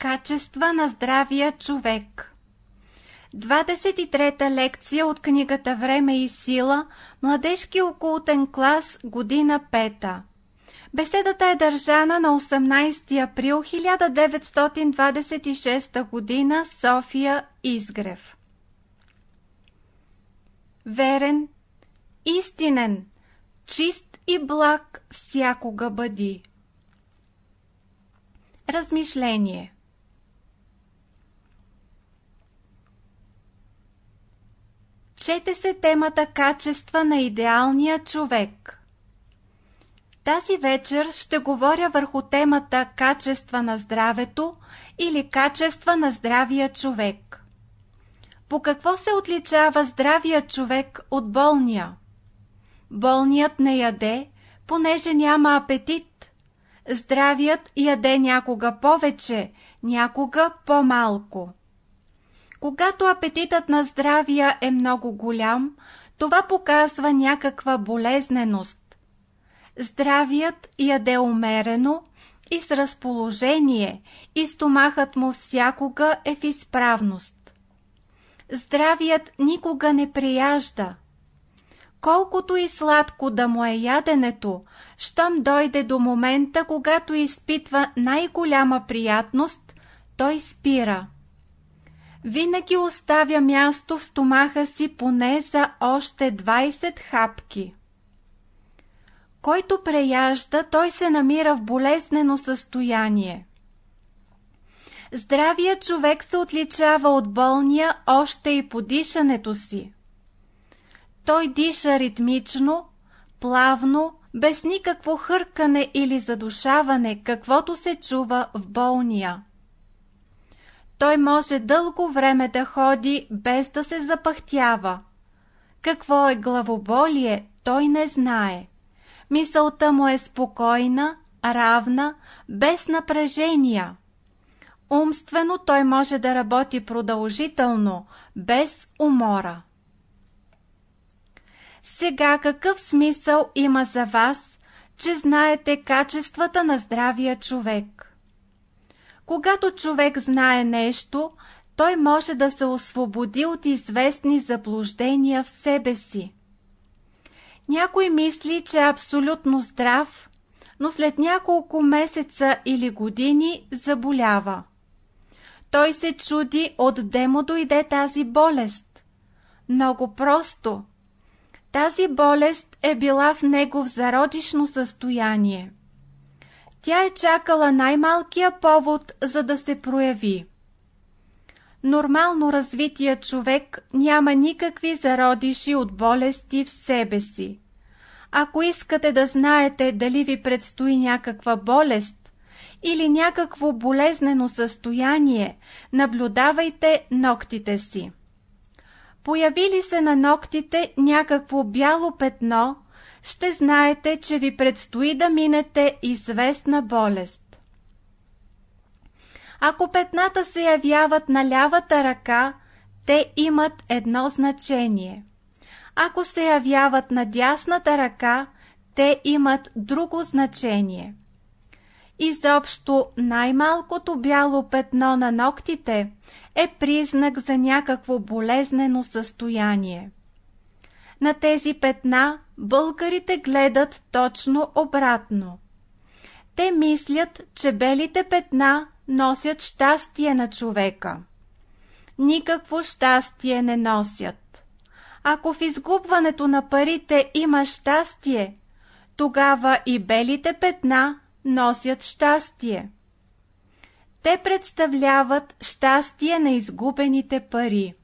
Качества на здравия човек 23-та лекция от книгата Време и сила, младежки окултен клас, година пета. Беседата е държана на 18 април 1926 година, София, Изгрев. Верен, истинен, чист и благ всякога бъди. Размишление Чете се темата Качества на идеалния човек. Тази вечер ще говоря върху темата Качества на здравето или Качества на здравия човек. По какво се отличава здравия човек от болния? Болният не яде, понеже няма апетит. Здравият яде някога повече, някога по-малко. Когато апетитът на здравия е много голям, това показва някаква болезненост. Здравият яде умерено и с разположение, и стомахът му всякога е в изправност. Здравият никога не прияжда. Колкото и сладко да му е яденето, щом дойде до момента, когато изпитва най-голяма приятност, той спира винаги оставя място в стомаха си поне за още 20 хапки. Който преяжда, той се намира в болезнено състояние. Здравият човек се отличава от болния още и по дишането си. Той диша ритмично, плавно, без никакво хъркане или задушаване, каквото се чува в болния той може дълго време да ходи без да се запахтява. Какво е главоболие, той не знае. Мисълта му е спокойна, равна, без напрежения. Умствено той може да работи продължително, без умора. Сега какъв смисъл има за вас, че знаете качествата на здравия човек? Когато човек знае нещо, той може да се освободи от известни заблуждения в себе си. Някой мисли, че е абсолютно здрав, но след няколко месеца или години заболява. Той се чуди отде му дойде тази болест. Много просто. Тази болест е била в него в зародишно състояние. Тя е чакала най-малкия повод, за да се прояви. Нормално развития човек няма никакви зародиши от болести в себе си. Ако искате да знаете дали ви предстои някаква болест или някакво болезнено състояние, наблюдавайте ногтите си. Появи ли се на ногтите някакво бяло петно, ще знаете, че ви предстои да минете известна болест. Ако петната се явяват на лявата ръка, те имат едно значение. Ако се явяват на дясната ръка, те имат друго значение. Изобщо най-малкото бяло петно на ногтите е признак за някакво болезнено състояние. На тези петна българите гледат точно обратно. Те мислят, че белите петна носят щастие на човека. Никакво щастие не носят. Ако в изгубването на парите има щастие, тогава и белите петна носят щастие. Те представляват щастие на изгубените пари.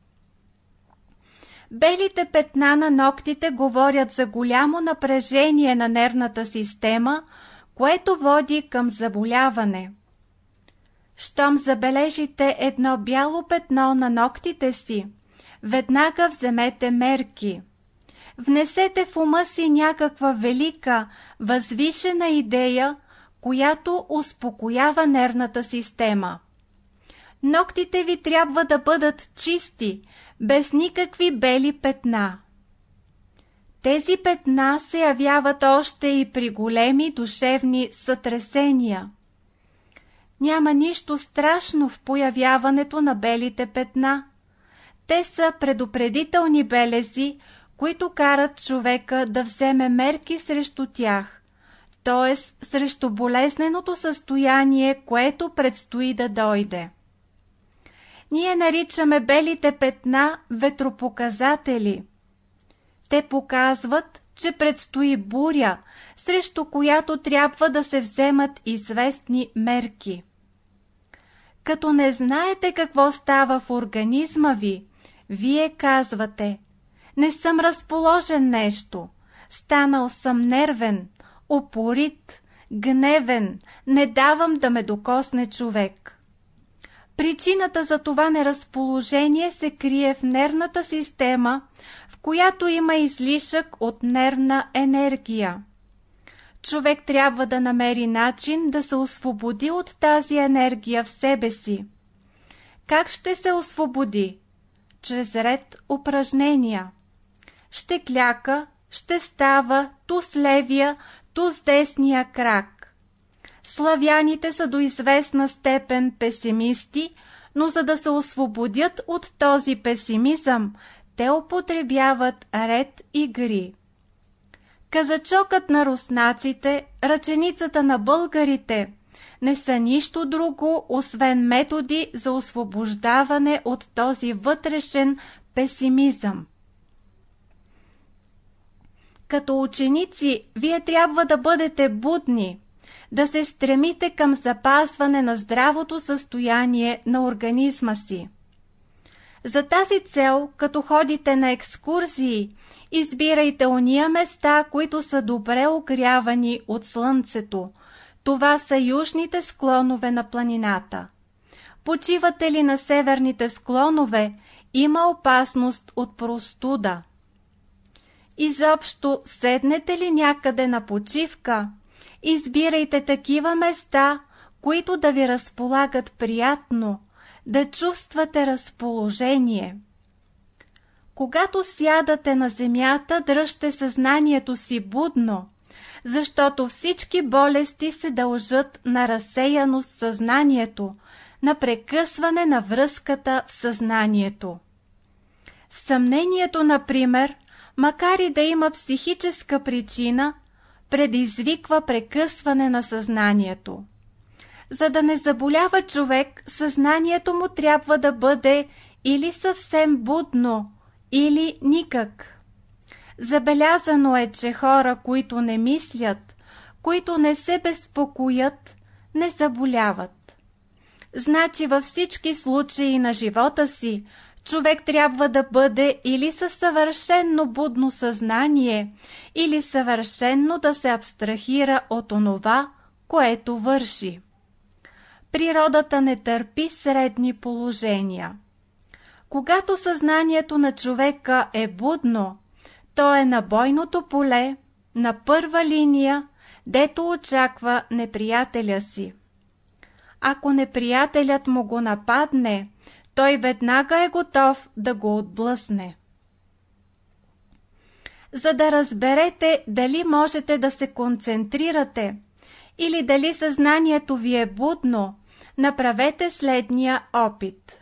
Белите петна на ногтите говорят за голямо напрежение на нервната система, което води към заболяване. Щом забележите едно бяло петно на ногтите си, веднага вземете мерки. Внесете в ума си някаква велика, възвишена идея, която успокоява нервната система. Ногтите ви трябва да бъдат чисти, без никакви бели петна. Тези петна се явяват още и при големи душевни сътресения. Няма нищо страшно в появяването на белите петна. Те са предупредителни белези, които карат човека да вземе мерки срещу тях, т.е. срещу болезненото състояние, което предстои да дойде. Ние наричаме белите петна ветропоказатели. Те показват, че предстои буря, срещу която трябва да се вземат известни мерки. Като не знаете какво става в организма ви, вие казвате «Не съм разположен нещо, станал съм нервен, опорит, гневен, не давам да ме докосне човек». Причината за това неразположение се крие в нервната система, в която има излишък от нервна енергия. Човек трябва да намери начин да се освободи от тази енергия в себе си. Как ще се освободи? Чрез ред упражнения. Ще кляка, ще става ту с левия, ту с десния крак. Славяните са до известна степен песимисти, но за да се освободят от този песимизъм, те употребяват ред игри. Казачокът на руснаците, ръченицата на българите не са нищо друго, освен методи за освобождаване от този вътрешен песимизъм. Като ученици, вие трябва да бъдете будни, да се стремите към запазване на здравото състояние на организма си. За тази цел, като ходите на екскурзии, избирайте уния места, които са добре огрявани от слънцето. Това са южните склонове на планината. Почивате ли на северните склонове, има опасност от простуда. Изобщо, седнете ли някъде на почивка, избирайте такива места, които да ви разполагат приятно, да чувствате разположение. Когато сядате на земята, дръжте съзнанието си будно, защото всички болести се дължат на разсеяност съзнанието, на прекъсване на връзката в съзнанието. Съмнението, например, макар и да има психическа причина, предизвиква прекъсване на съзнанието. За да не заболява човек, съзнанието му трябва да бъде или съвсем будно, или никак. Забелязано е, че хора, които не мислят, които не се безпокоят, не заболяват. Значи във всички случаи на живота си, човек трябва да бъде или със съвършенно будно съзнание, или съвършенно да се абстрахира от онова, което върши. Природата не търпи средни положения. Когато съзнанието на човека е будно, то е на бойното поле, на първа линия, дето очаква неприятеля си. Ако неприятелят му го нападне, той веднага е готов да го отблъсне. За да разберете дали можете да се концентрирате или дали съзнанието ви е будно, направете следния опит.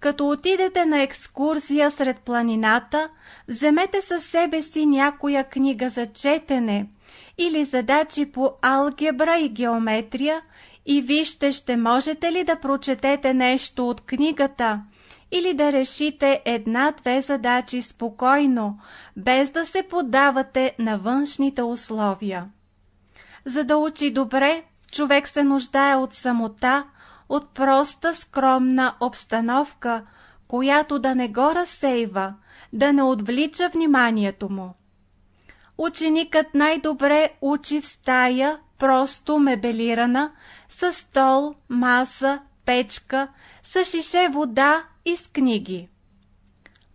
Като отидете на екскурзия сред планината, вземете със себе си някоя книга за четене или задачи по алгебра и геометрия и вижте, ще можете ли да прочетете нещо от книгата или да решите една-две задачи спокойно, без да се поддавате на външните условия. За да учи добре, човек се нуждае от самота, от проста скромна обстановка, която да не го разсейва, да не отвлича вниманието му. Ученикът най-добре учи в стая, просто мебелирана, с стол, маса, печка, с шише вода и с книги.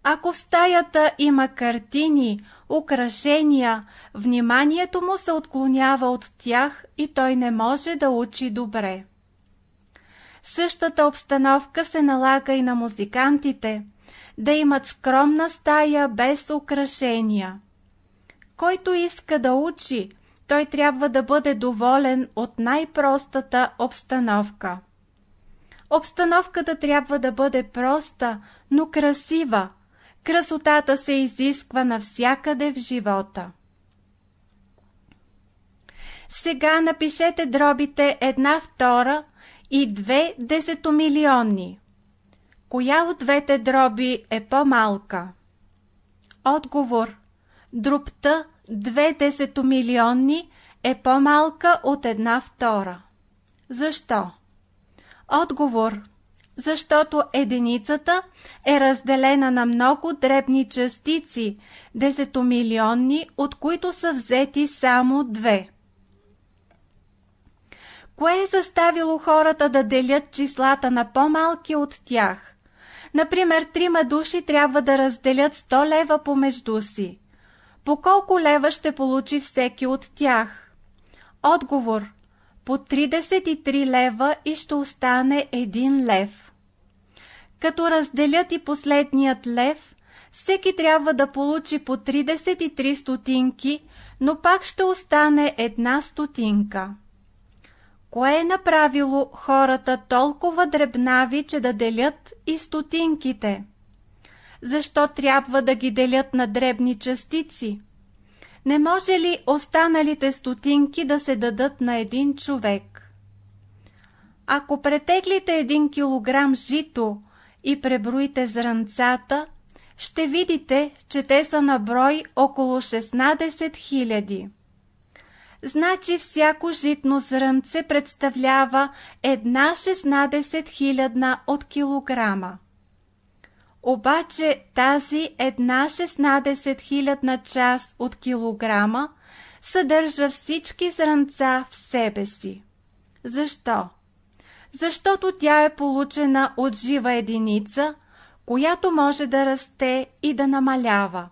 Ако в стаята има картини, украшения, вниманието му се отклонява от тях и той не може да учи добре. Същата обстановка се налага и на музикантите, да имат скромна стая без украшения. Който иска да учи, той трябва да бъде доволен от най-простата обстановка. Обстановката трябва да бъде проста, но красива. Красотата се изисква навсякъде в живота. Сега напишете дробите една втора и две десетомилионни. Коя от двете дроби е по-малка? Отговор. Дробта две десетомилионни е по-малка от една втора. Защо? Отговор. Защото единицата е разделена на много дребни частици, десетомилионни, от които са взети само две. Кое е заставило хората да делят числата на по-малки от тях? Например, трима души трябва да разделят 100 лева помежду си. По колко лева ще получи всеки от тях? Отговор. По 33 лева и ще остане 1 лев. Като разделят и последният лев, всеки трябва да получи по 33 стотинки, но пак ще остане една стотинка. Кое е направило хората толкова дребнави, че да делят и стотинките? Защо трябва да ги делят на дребни частици? Не може ли останалите стотинки да се дадат на един човек? Ако претеглите един килограм жито и преброите зранцата, ще видите, че те са на брой около 16 000. Значи всяко житно зрънце представлява една 16 хилядна от килограма. Обаче тази една 16 хилядна част от килограма съдържа всички зранца в себе си. Защо? Защото тя е получена от жива единица, която може да расте и да намалява.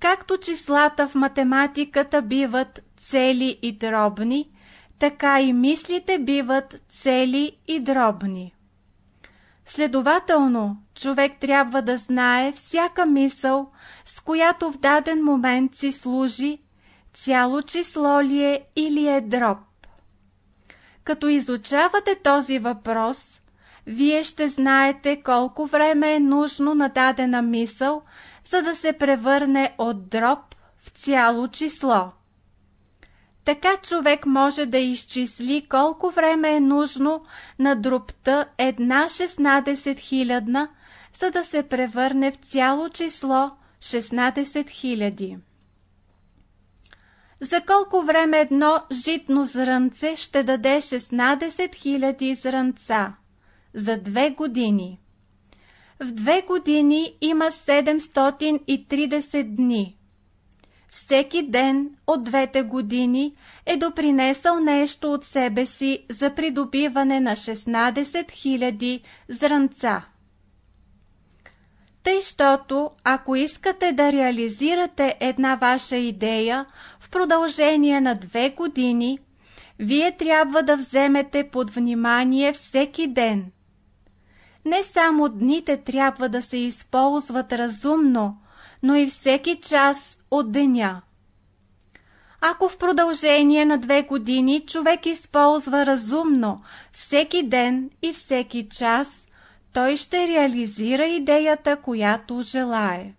Както числата в математиката биват цели и дробни, така и мислите биват цели и дробни. Следователно, човек трябва да знае всяка мисъл, с която в даден момент си служи, цяло число ли е или е дроб. Като изучавате този въпрос, вие ще знаете колко време е нужно на дадена мисъл, за да се превърне от дроб в цяло число. Така човек може да изчисли колко време е нужно на дробта една 16 хилядна, за да се превърне в цяло число 16 хиляди. За колко време едно житно зрънце ще даде 16 хиляди зрънца? За две години. В две години има 730 дни всеки ден от двете години е допринесъл нещо от себе си за придобиване на 16 000 зранца. Тъй, щото, ако искате да реализирате една ваша идея в продължение на две години, вие трябва да вземете под внимание всеки ден. Не само дните трябва да се използват разумно, но и всеки час от деня. Ако в продължение на две години човек използва разумно всеки ден и всеки час, той ще реализира идеята, която желае.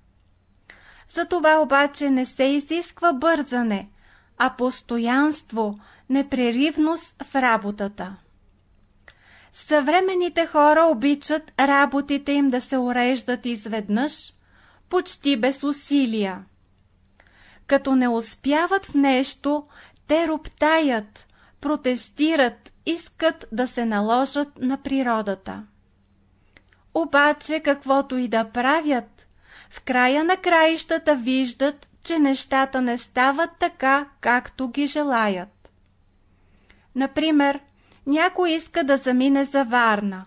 За това обаче не се изисква бързане, а постоянство, непреривност в работата. Съвременните хора обичат работите им да се уреждат изведнъж, почти без усилия. Като не успяват в нещо, те роптаят, протестират, искат да се наложат на природата. Обаче, каквото и да правят, в края на краищата виждат, че нещата не стават така, както ги желаят. Например, някой иска да замине за Варна.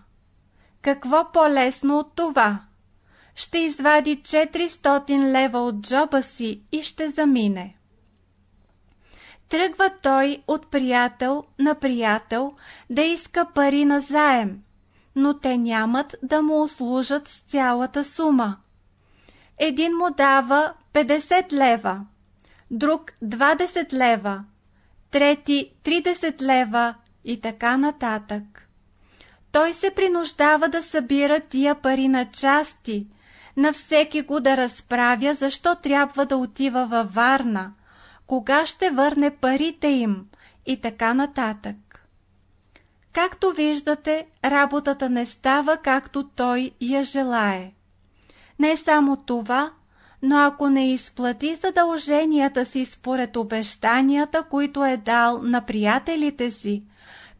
Какво по-лесно от това? Ще извади 400 лева от джоба си и ще замине. Тръгва той от приятел на приятел да иска пари на заем, но те нямат да му услужат с цялата сума. Един му дава 50 лева, друг 20 лева, трети 30 лева и така нататък. Той се принуждава да събира тия пари на части, на всеки го да разправя, защо трябва да отива във Варна, кога ще върне парите им и така нататък. Както виждате, работата не става както той я желае. Не само това, но ако не изплати задълженията си според обещанията, които е дал на приятелите си,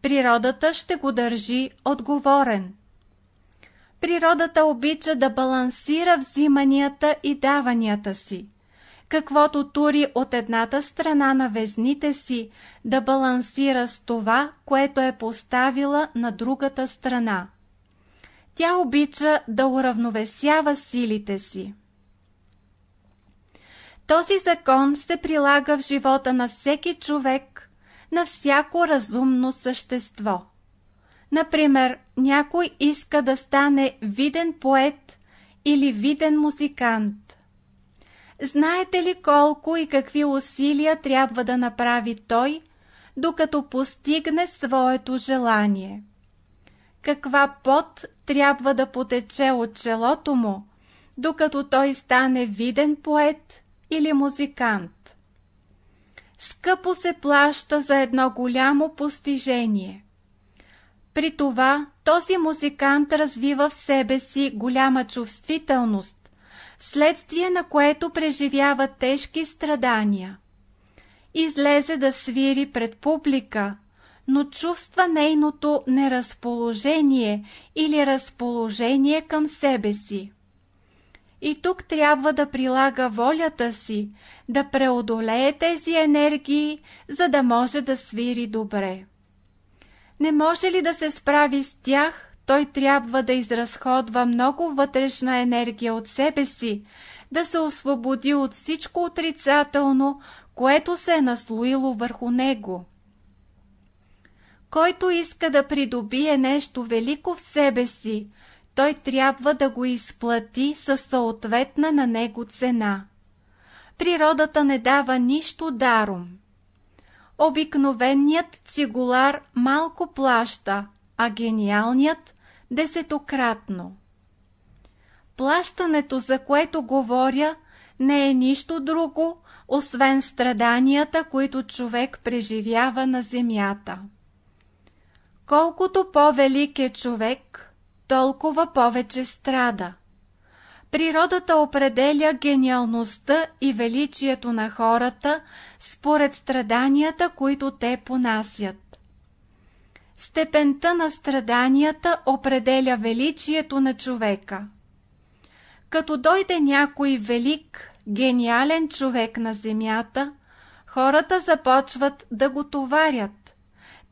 природата ще го държи отговорен. Природата обича да балансира взиманията и даванията си. Каквото тури от едната страна на везните си, да балансира с това, което е поставила на другата страна. Тя обича да уравновесява силите си. Този закон се прилага в живота на всеки човек, на всяко разумно същество. Например, някой иска да стане виден поет или виден музикант. Знаете ли колко и какви усилия трябва да направи той, докато постигне своето желание? Каква пот трябва да потече от челото му, докато той стане виден поет или музикант? Скъпо се плаща за едно голямо постижение. При това този музикант развива в себе си голяма чувствителност, вследствие на което преживява тежки страдания. Излезе да свири пред публика, но чувства нейното неразположение или разположение към себе си. И тук трябва да прилага волята си, да преодолее тези енергии, за да може да свири добре. Не може ли да се справи с тях, той трябва да изразходва много вътрешна енергия от себе си, да се освободи от всичко отрицателно, което се е наслоило върху него. Който иска да придобие нещо велико в себе си, той трябва да го изплати със съответна на него цена. Природата не дава нищо даром. Обикновеният цигулар малко плаща, а гениалният – десетократно. Плащането, за което говоря, не е нищо друго, освен страданията, които човек преживява на земята. Колкото по-велик е човек, толкова повече страда. Природата определя гениалността и величието на хората според страданията, които те понасят. Степента на страданията определя величието на човека. Като дойде някой велик, гениален човек на земята, хората започват да го товарят.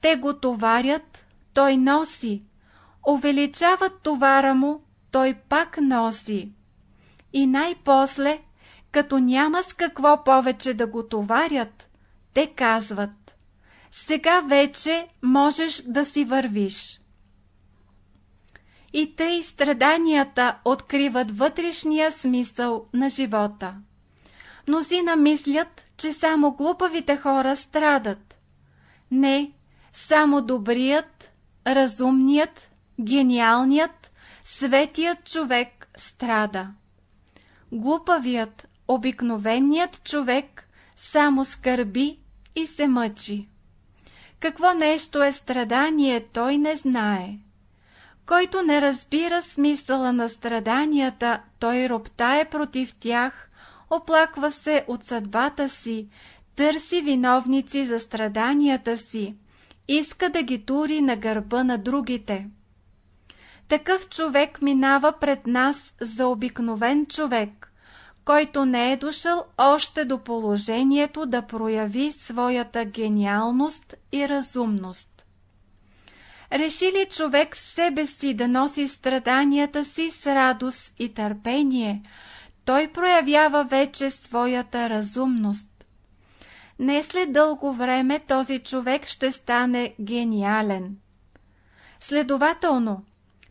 Те го товарят, той носи. Увеличават товара му, той пак носи. И най-после, като няма с какво повече да го товарят, те казват «Сега вече можеш да си вървиш». И тъй страданията откриват вътрешния смисъл на живота. Мнозина мислят, че само глупавите хора страдат. Не, само добрият, разумният, гениалният, светият човек страда. Глупавият, обикновеният човек само скърби и се мъчи. Какво нещо е страдание, той не знае. Който не разбира смисъла на страданията, той роптае против тях, оплаква се от съдбата си, търси виновници за страданията си, иска да ги тури на гърба на другите. Такъв човек минава пред нас за обикновен човек, който не е дошъл още до положението да прояви своята гениалност и разумност. Реши ли човек в себе си да носи страданията си с радост и търпение, той проявява вече своята разумност. Не след дълго време този човек ще стане гениален. Следователно,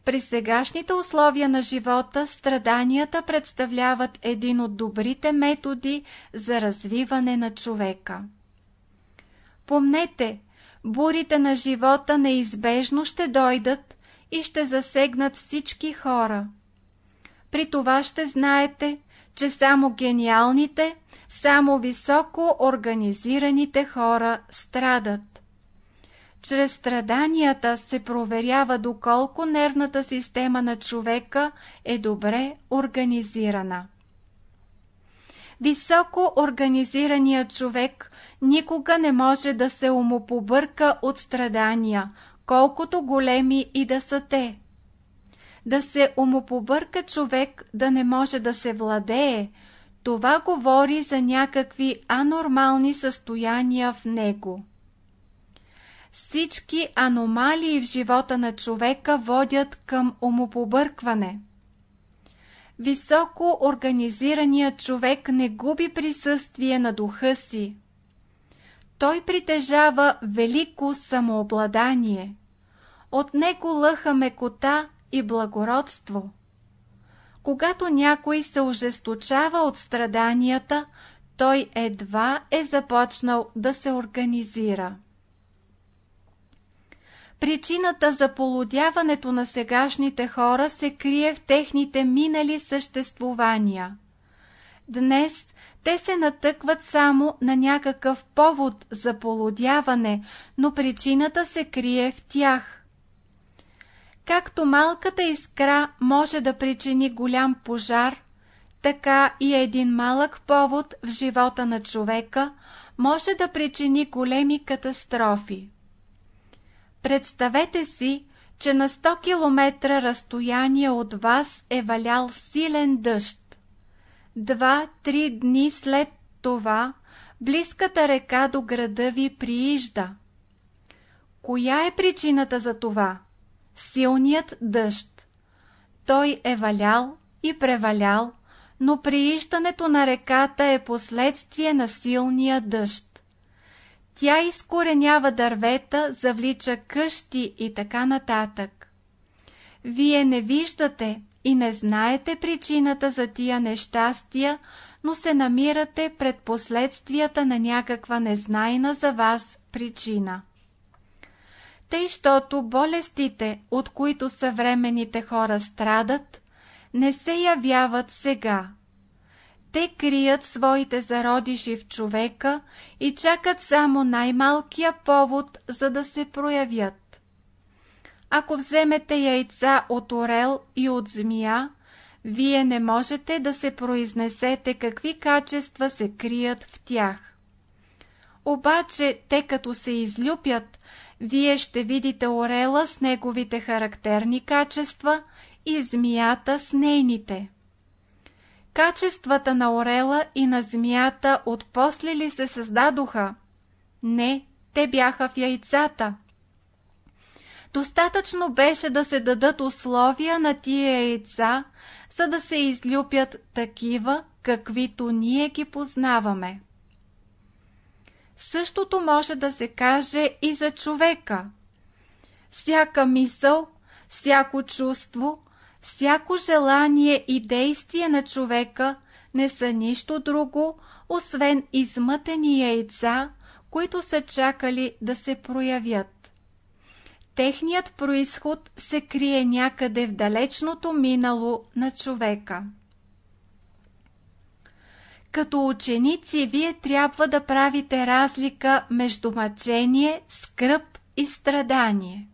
При сегашните условия на живота страданията представляват един от добрите методи за развиване на човека. Помнете, бурите на живота неизбежно ще дойдат и ще засегнат всички хора. При това ще знаете, че само гениалните, само високо организираните хора страдат. Чрез страданията се проверява доколко нервната система на човека е добре организирана. Високо организираният човек никога не може да се умопобърка от страдания, колкото големи и да са те. Да се умопобърка човек да не може да се владее, това говори за някакви анормални състояния в него. Всички аномалии в живота на човека водят към умопобъркване. Високо организираният човек не губи присъствие на духа си. Той притежава велико самообладание. От него лъха мекота и благородство. Когато някой се ожесточава от страданията, той едва е започнал да се организира. Причината за полудяването на сегашните хора се крие в техните минали съществувания. Днес те се натъкват само на някакъв повод за полудяване, но причината се крие в тях. Както малката искра може да причини голям пожар, така и един малък повод в живота на човека може да причини големи катастрофи. Представете си, че на 100 км разстояние от вас е валял силен дъжд. Два-три дни след това близката река до града ви приижда. Коя е причината за това? Силният дъжд. Той е валял и превалял, но прииждането на реката е последствие на силния дъжд. Тя изкоренява дървета, завлича къщи и така нататък. Вие не виждате и не знаете причината за тия нещастия, но се намирате пред последствията на някаква незнайна за вас причина. Тъй, щото болестите, от които съвременните хора страдат, не се явяват сега, те крият своите зародиши в човека и чакат само най-малкия повод, за да се проявят. Ако вземете яйца от орел и от змия, вие не можете да се произнесете какви качества се крият в тях. Обаче, те като се излюпят, вие ще видите орела с неговите характерни качества и змията с нейните. Качествата на орела и на змията от после ли се създадоха? Не, те бяха в яйцата. Достатъчно беше да се дадат условия на тия яйца, за да се излюпят такива, каквито ние ги познаваме. Същото може да се каже и за човека. Всяка мисъл, всяко чувство, всяко желание и действие на човека не са нищо друго, освен измътени яйца, които са чакали да се проявят. Техният происход се крие някъде в далечното минало на човека. Като ученици вие трябва да правите разлика между мъчение, скръп и страдание.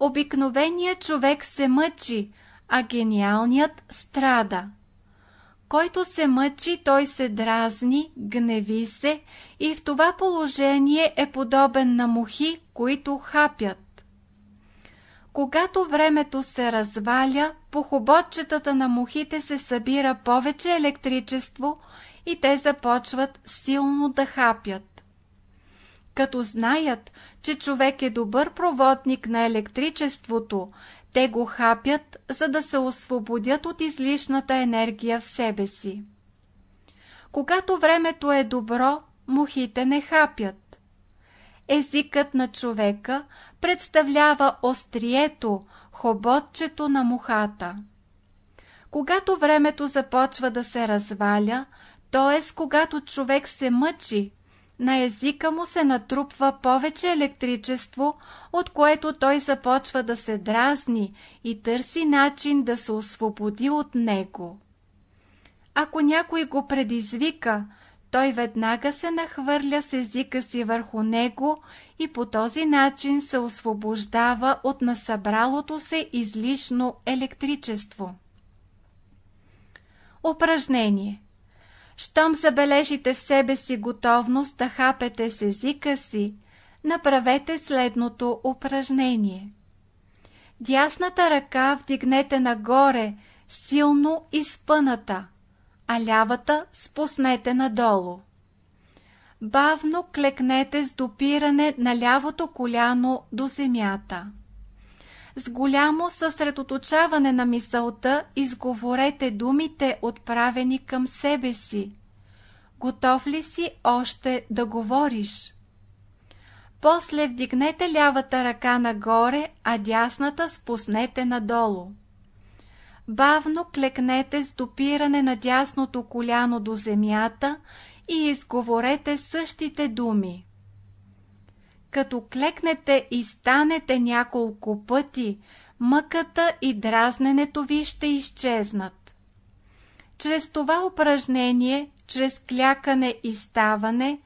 Обикновеният човек се мъчи, а гениалният страда. Който се мъчи, той се дразни, гневи се и в това положение е подобен на мухи, които хапят. Когато времето се разваля, по хоботчетата на мухите се събира повече електричество и те започват силно да хапят. Като знаят, че човек е добър проводник на електричеството, те го хапят, за да се освободят от излишната енергия в себе си. Когато времето е добро, мухите не хапят. езикът на човека представлява острието, хоботчето на мухата. Когато времето започва да се разваля, т.е. когато човек се мъчи, на езика му се натрупва повече електричество, от което той започва да се дразни и търси начин да се освободи от него. Ако някой го предизвика, той веднага се нахвърля с езика си върху него и по този начин се освобождава от насъбралото се излишно електричество. Упражнение Щом забележите в себе си готовност да хапете с езика си, направете следното упражнение. Дясната ръка вдигнете нагоре, силно изпъната, а лявата спуснете надолу. Бавно клекнете с допиране на лявото коляно до земята. С голямо съсредоточаване на мисълта изговорете думите, отправени към себе си. Готов ли си още да говориш? После вдигнете лявата ръка нагоре, а дясната спуснете надолу. Бавно клекнете с допиране на дясното коляно до земята и изговорете същите думи. Като клекнете и станете няколко пъти, мъката и дразненето ви ще изчезнат. Чрез това упражнение, чрез клякане и ставане,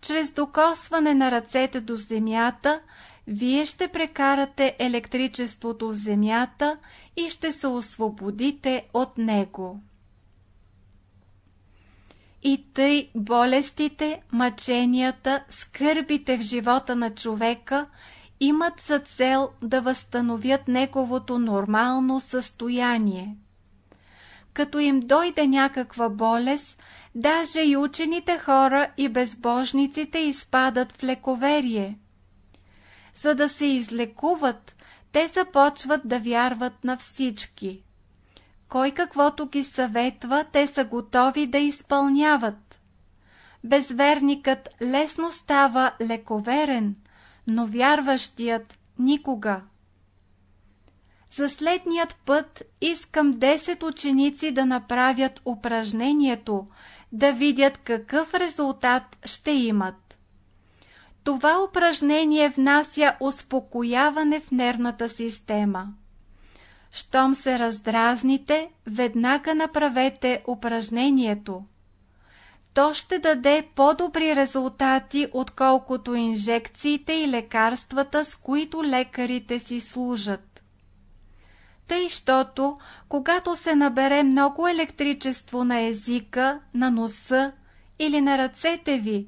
чрез докосване на ръцете до земята, вие ще прекарате електричеството в земята и ще се освободите от него. И тъй болестите, мъченията, скърбите в живота на човека имат за цел да възстановят неговото нормално състояние. Като им дойде някаква болест, даже и учените хора и безбожниците изпадат в лековерие. За да се излекуват, те започват да вярват на всички. Кой каквото ги съветва, те са готови да изпълняват. Безверникът лесно става лековерен, но вярващият никога. За следният път искам 10 ученици да направят упражнението, да видят какъв резултат ще имат. Това упражнение внася успокояване в нервната система. Щом се раздразните, веднага направете упражнението. То ще даде по-добри резултати, отколкото инжекциите и лекарствата, с които лекарите си служат. Тъй, щото, когато се набере много електричество на езика, на носа или на ръцете ви,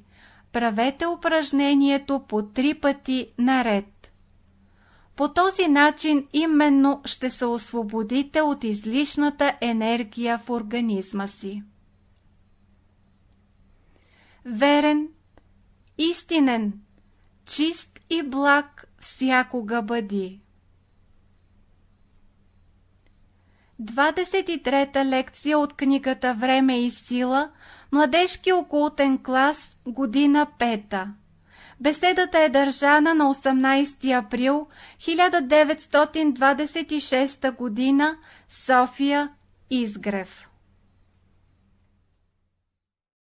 правете упражнението по три пъти наред. По този начин именно ще се освободите от излишната енергия в организма си. Верен, истинен, чист и благ всякога бъди. 23-та лекция от книгата Време и сила, младежки окултен клас, година 5 Беседата е държана на 18 април 1926 г. София, Изгрев.